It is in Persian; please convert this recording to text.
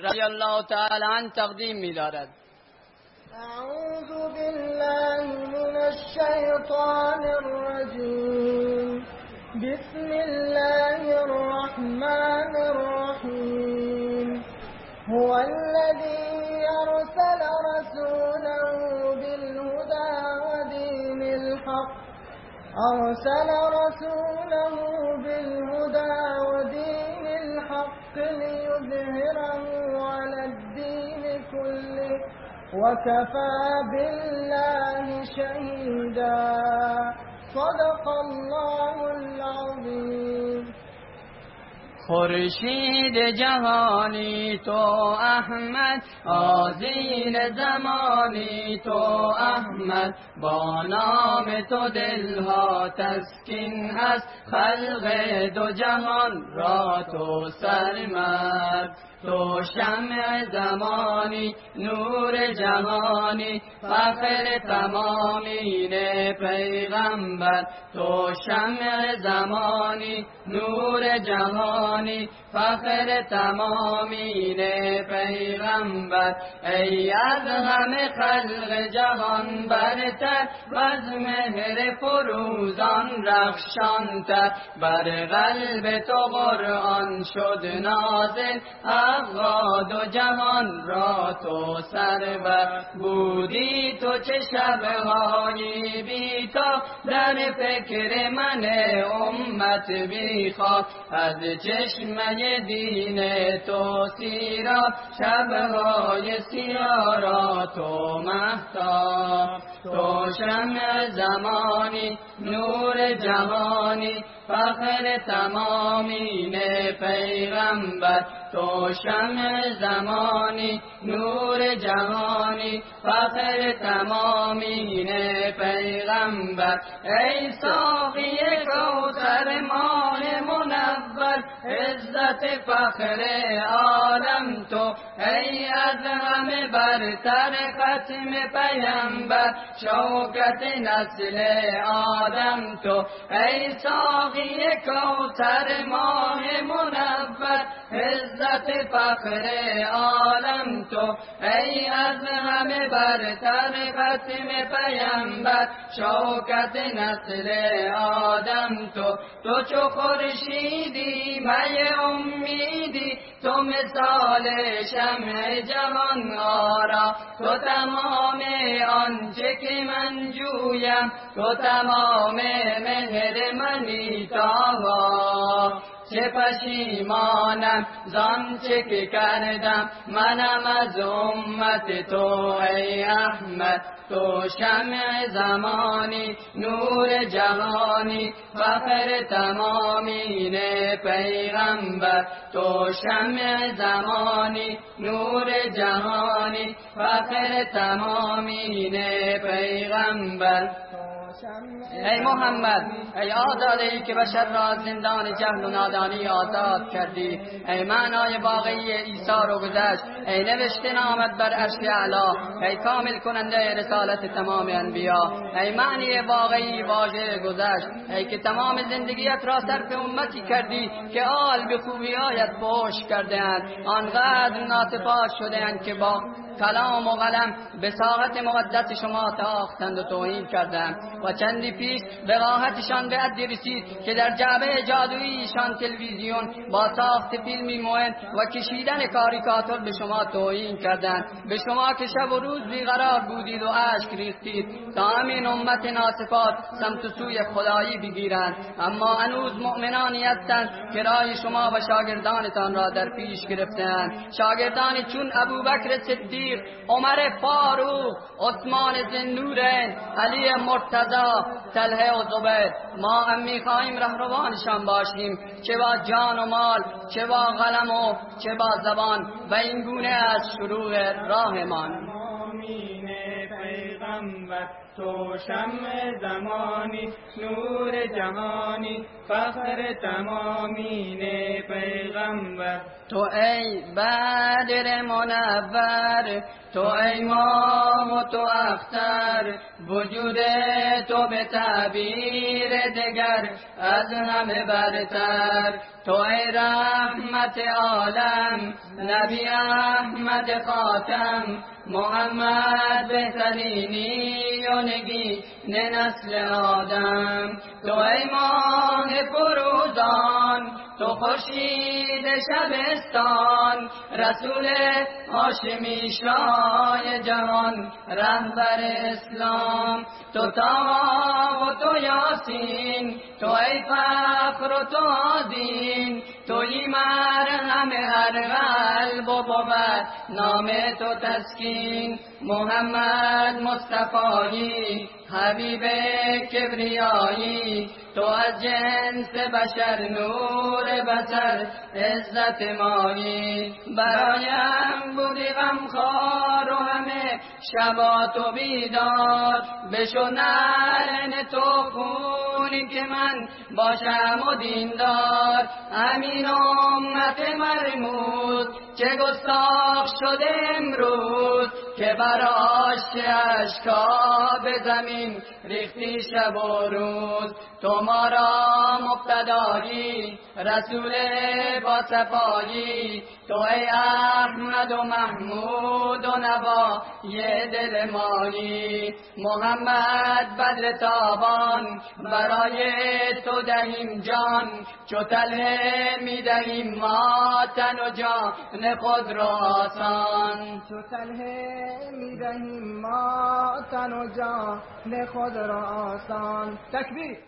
رضی الله تعالی عنه تقدیم می‌دارد أعوذ بالله من الشيطان الرجيم. بسم الله الرحمن الرحيم. هو الذي أرسل رسوله بالهدى ودين الحق. أرسل رسوله بالهدى ودين الحق ليظهره على الدين كله. وكفى بالله شهيدا. صدق الله العظيم. خورشید جهانی تو احمد آزین زمانی تو احمد. با نام تو دلها تسکین هست خلق دو جهان را تو سرمد. تو شمع زمانی نور جهانی فخر تمامین پیغمبر. تو شمع زمانی نور جهانی فخر تمامین پیغمبر. ای از همه خلق جهان برتر و مهر فروزان رخشانتر. بر قلب تو قرآن شد نازل حقا دو جهان را تو سرور بودی تو چه شبهایی بی تا. در فکر من امت بیخواد از چشمه دین تو سیرا. شبهای سیاه را تو مهتاب تو شمع زمانی نور جهانی فخر تمامین پیغمبر. تو شمع زمانی نور جهانی فخر تمامین پیغمبر. ای ساقی کوثر منور عزت فخر عالم تو ای از همه برتر ختم پیمبر شوکت نسل آدم تو ای ساقی کوثر ماه منور. عزت فخر عالم تو. ای از همه برتر ختم پیمبر شوکت نسل آدم تو. تو چو خورشیدی می امیدی. تو مثال شمع جهان آرا. تو تمام آنچه که من جویم تو تمام مهر منی تاها چه پشیمانم زان چه که کردم منم از امت تو ای احمد تو شمع زمانی نور جهانی فخر تمامین پیغمبر تو شمع زمانی نور جهانی فخر تمامین پیغمبر ای محمد ای آزاده ای که بشر را از زندان جهل و نادانی آزاد کردی. ای معنای واقعی عیسی رو گذشت. ای نوشته نامت بر عرش اعلا ای کامل کننده رسالت تمام انبیا. ای معنی واقعی واژه گذشت. ای که تمام زندگیت را صرف امتی کردی که آل به خوبی آیت پوش کرده آنقدر ناصفات شده که با کلام و قلم به ساعت مقدس شما تاختند و توهین کردند. و چندی پیش به راحتشان به حدی رسید که در جعبه جادوییشان تلویزیون با ساخت فیلمی مهم و کشیدن کاریکاتور به شما توهین کردند. به شما که شب و روز بیقرار بودید و اشک ریختید. تا همین امت ناصفات سمت سوی خدایی بگیرند. اما هنوز مؤمنانی هستند که راه شما و شاگردانتان را در پیش گرفتند شاگردانی چون ابوبکر صدیق عمر فاروق عثمان زنورین علی مرتضا تله و زبیر. ما هم می‌خواهیم رهروانشان باشیم. چه با جان و مال چه با قلم و چه با زبان. و این گونه از شروع راهمان. پیغمبر. تو شمع زمانی نور جهانی فخر تمامین پیغمبر. تو ای بدر منور تو ای ماه و تو اختر وجود تو به تعبیر دگر از همه برتر. تو ای رحمت عالم نبی احمد خاتم محمد بهترینی و نگی نسل آدم. تو ای ماه فروزان تو خورشید شبستان. رسول هاشمی شای جهان رهبر اسلام. تو تا و تو یاسین تو ای فخر و تو آدین توی مرهم هر قلب و بود نام تو تسکین محمد مصطفایی حبیب کبریایی. تو از جنس بشر نور بسر عزت مایی. برایم بودی غمخوار و همه شبات و بیدار. بشو نرن تو خونی که من باشم و دیندار. امین امت مرموز. چه گستاخ شده امروز که براش اشکا به زمین ریختی شب و روز. تو ما را مقتدایی رسول با صفایی. تو ای احمد و محمود و نبا یه دل مایی. محمد بدر تابان برای تو دهیم جان. چو تله می دهیم ما تن و جان. خود را آسان چو تله می دهیم ما تن و جان خود را آسان تکبیر.